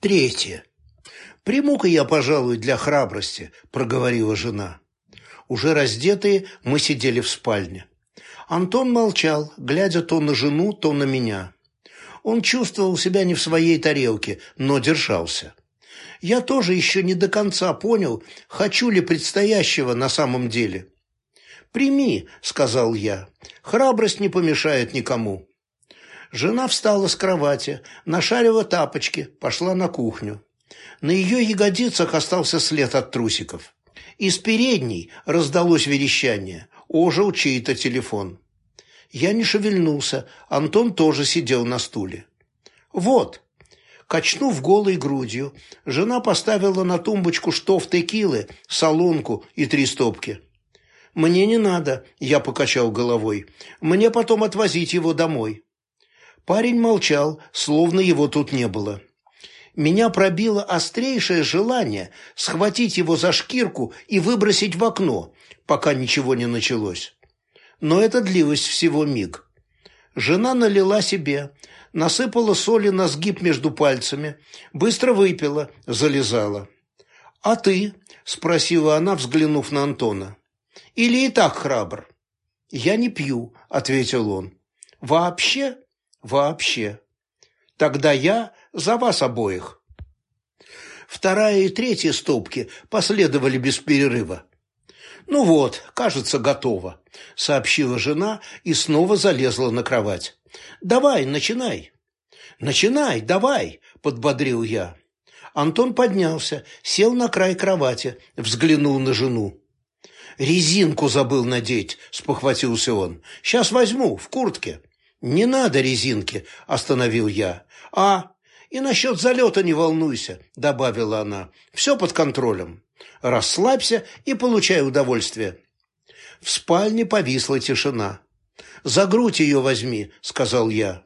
Третье. «Приму-ка я, пожалуй, для храбрости», – проговорила жена. Уже раздетые мы сидели в спальне. Антон молчал, глядя то на жену, то на меня. Он чувствовал себя не в своей тарелке, но держался. Я тоже еще не до конца понял, хочу ли предстоящего на самом деле. «Прими», – сказал я, – «храбрость не помешает никому». Жена встала с кровати, нашарила тапочки, пошла на кухню. На ее ягодицах остался след от трусиков. Из передней раздалось верещание. Ожил чей-то телефон. Я не шевельнулся, Антон тоже сидел на стуле. «Вот!» Качнув голой грудью, жена поставила на тумбочку штоф текилы, солонку и три стопки. «Мне не надо», – я покачал головой. «Мне потом отвозить его домой». Парень молчал, словно его тут не было. Меня пробило острейшее желание схватить его за шкирку и выбросить в окно, пока ничего не началось. Но это длилось всего миг. Жена налила себе, насыпала соли на сгиб между пальцами, быстро выпила, залезала. «А ты?» – спросила она, взглянув на Антона. «Или и так храбр?» «Я не пью», – ответил он. «Вообще?» Вообще. Тогда я за вас обоих. Вторая и третья стопки последовали без перерыва. «Ну вот, кажется, готово», – сообщила жена и снова залезла на кровать. «Давай, начинай». «Начинай, давай», – подбодрил я. Антон поднялся, сел на край кровати, взглянул на жену. «Резинку забыл надеть», – спохватился он. «Сейчас возьму, в куртке». «Не надо резинки», – остановил я. «А, и насчет залета не волнуйся», – добавила она. «Все под контролем. Расслабься и получай удовольствие». В спальне повисла тишина. «За грудь ее возьми», – сказал я.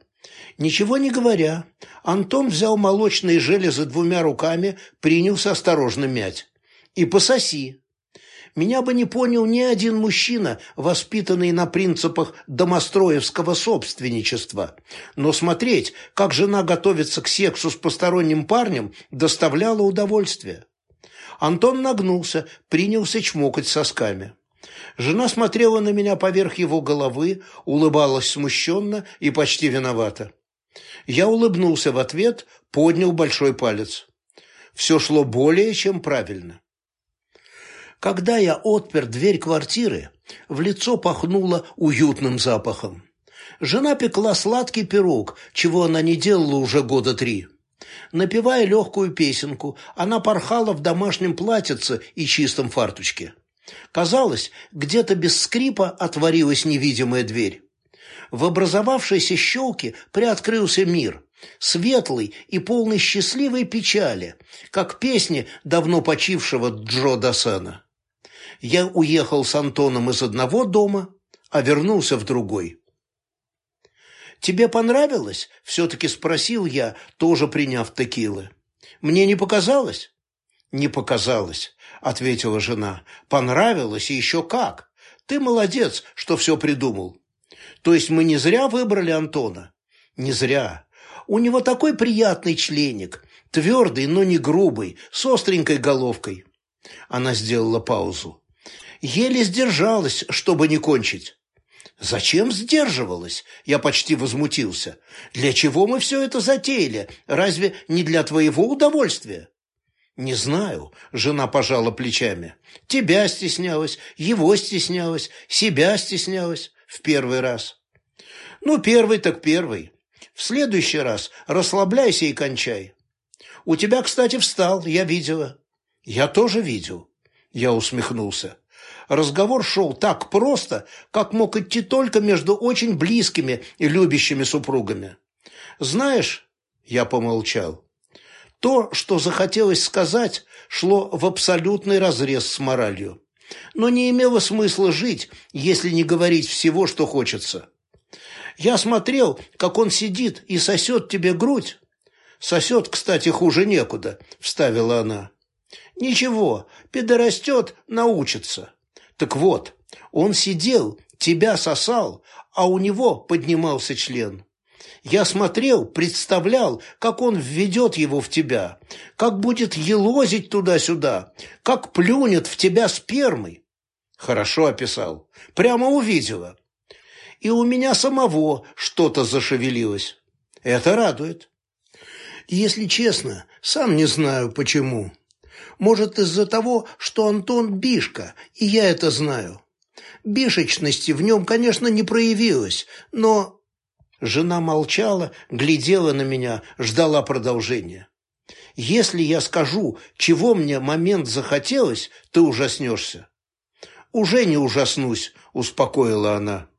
Ничего не говоря, Антон взял молочные железы двумя руками, принялся осторожно мять. «И пососи», меня бы не понял ни один мужчина, воспитанный на принципах домостроевского собственничества. Но смотреть, как жена готовится к сексу с посторонним парнем, доставляло удовольствие. Антон нагнулся, принялся чмокать сосками. Жена смотрела на меня поверх его головы, улыбалась смущенно и почти виновата. Я улыбнулся в ответ, поднял большой палец. Все шло более чем правильно. Когда я отпер дверь квартиры, в лицо пахнуло уютным запахом. Жена пекла сладкий пирог, чего она не делала уже года три. Напевая легкую песенку, она порхала в домашнем платьице и чистом фартучке. Казалось, где-то без скрипа отворилась невидимая дверь. В образовавшейся щелке приоткрылся мир, светлый и полный счастливой печали, как песни давно почившего Джо Досена я уехал с Антоном из одного дома, а вернулся в другой. «Тебе понравилось?» – все-таки спросил я, тоже приняв текилы. «Мне не показалось?» «Не показалось», – ответила жена. «Понравилось и еще как. Ты молодец, что все придумал. То есть мы не зря выбрали Антона?» «Не зря. У него такой приятный членик, твердый, но не грубый, с остренькой головкой». Она сделала паузу. Еле сдержалась, чтобы не кончить. Зачем сдерживалась? Я почти возмутился. Для чего мы все это затеяли? Разве не для твоего удовольствия? Не знаю, жена пожала плечами. Тебя стеснялась, его стеснялась, себя стеснялась в первый раз. Ну, первый так первый. В следующий раз расслабляйся и кончай. У тебя, кстати, встал, я видела. Я тоже видел. Я усмехнулся. Разговор шел так просто, как мог идти только между очень близкими и любящими супругами. «Знаешь...» – я помолчал. То, что захотелось сказать, шло в абсолютный разрез с моралью. Но не имело смысла жить, если не говорить всего, что хочется. Я смотрел, как он сидит и сосет тебе грудь. Сосет, кстати, хуже некуда, вставила она. Ничего, пидорастет, научится. Так вот, он сидел, тебя сосал, а у него поднимался член. Я смотрел, представлял, как он введет его в тебя, как будет елозить туда-сюда, как плюнет в тебя спермой. Хорошо описал, прямо увидела. И у меня самого что-то зашевелилось. Это радует. Если честно, сам не знаю, почему. Может, из-за того, что Антон Бишка, и я это знаю. Бишечности в нем, конечно, не проявилось, но Жена молчала, глядела на меня, ждала продолжения. «Если я скажу, чего мне момент захотелось, ты ужаснешься». «Уже не ужаснусь», – успокоила она.